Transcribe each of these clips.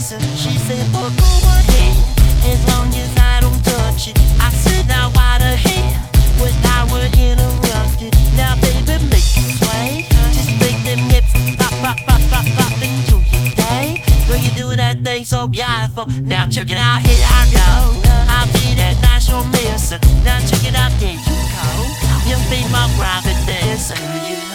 kisser. She said, well, go ahead, as long as I don't touch it. I said, now why the hell would I would interrupt it? Now, baby, make it sway. Just make them hips pop, pop, pop, pop, pop into your day. Girl, you do that thing so beautiful. Now, check it out, here I go. I'll be that national nice missing. Now, check it out, there you go. You'll be my private dancer.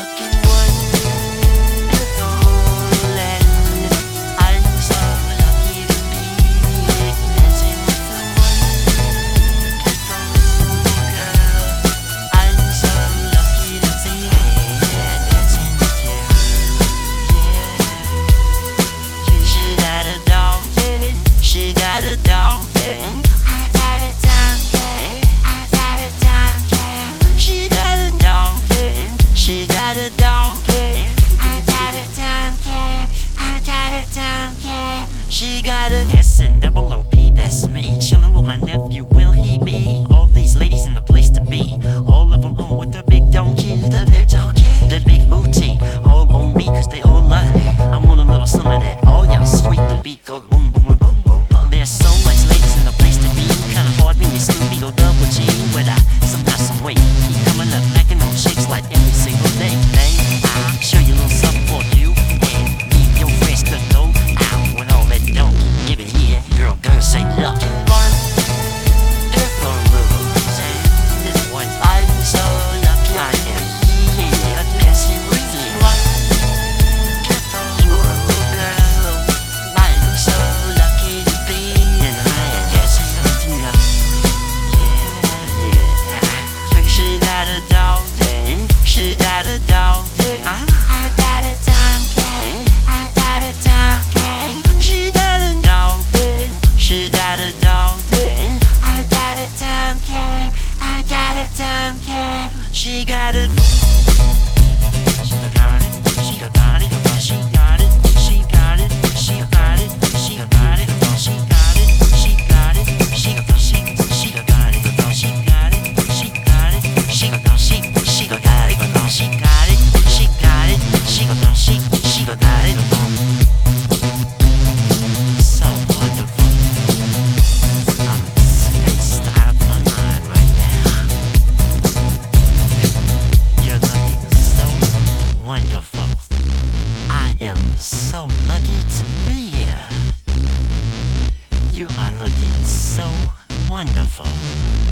I donkey. She got a S and double O P. That's me. Chillin' with my nephew. Will he be? All these ladies in the place to be. All of them on with the big donkey. The big donkey. The big booty. All on me 'cause they all love me. I want a little some of that. Oh yeah, sweet. The beat goes boom boom boom boom. There's so much ladies in the place to be. Kinda hard when you Scooby go double G. But I somehow some way keep coming up, knocking on chicks like every single She got it. She got it. She got it. She got it. Am so lucky to be here. You are looking so wonderful.